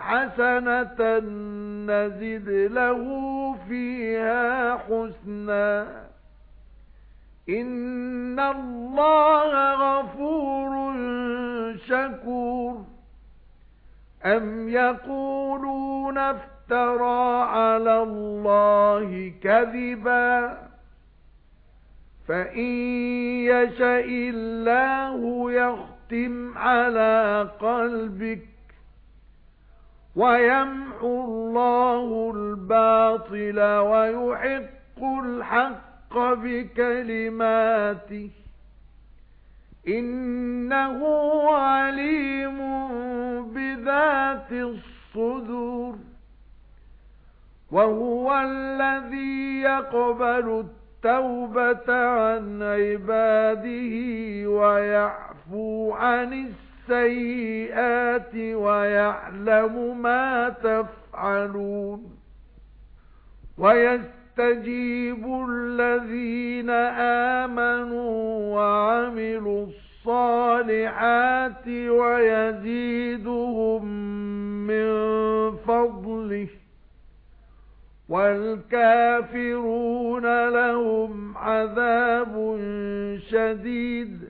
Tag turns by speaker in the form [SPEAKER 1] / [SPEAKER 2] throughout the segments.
[SPEAKER 1] حَسَنَةً نَّزِدْ لَهُ فِيهَا حُسْنًا إِنَّ اللَّهَ غَفُورٌ شَكُورٌ أَمْ يَقُولُونَ افْتَرَى عَلَى اللَّهِ كَذِبًا فَإِن يَشَإِ اللَّهُ يَخْتِمْ عَلَى قَلْبِكَ وَيَمْحُو اللَّهُ الْبَاطِلَ وَيُحِقُّ الْحَقَّ بِكَلِمَاتِهِ إِنَّهُ عَلِيمٌ بِذَاتِ الصُّدُورِ وَهُوَ الَّذِي يَقْبَلُ التَّوْبَةَ عَن عِبَادِهِ وَيَعْفُو عَنِ السَّيِّئَاتِ السَّيِّئَاتِ وَيَعْلَمُ مَا تَفْعَلُونَ وَيَسْتَجِيبُ الَّذِينَ آمَنُوا وَعَمِلُوا الصَّالِحَاتِ وَيَزِيدُهُم مِّن فَضْلِهِ وَالْكَافِرُونَ لَهُمْ عَذَابٌ شَدِيدٌ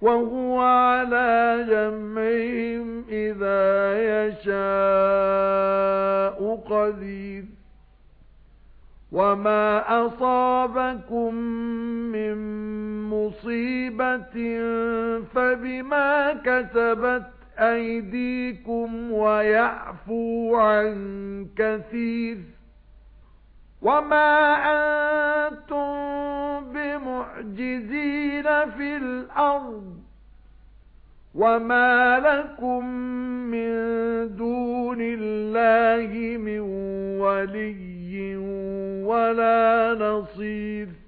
[SPEAKER 1] وَهُوَ عَلَى جَمْعِهِمْ إِذَا يَشَاءُ قَدِيرٌ وَمَا أَصَابَكُم مِّن مُّصِيبَةٍ فَبِمَا كَسَبَتْ أَيْدِيكُمْ وَيَعْفُو عَن كَثِيرٍ وَمَا أَنتُمْ مُعْجِزِينَ فِي الْأَرْضِ وَمَا لَكُمْ مِنْ دُونِ اللَّهِ مِنْ وَلِيٍّ وَلَا نَصِيرٍ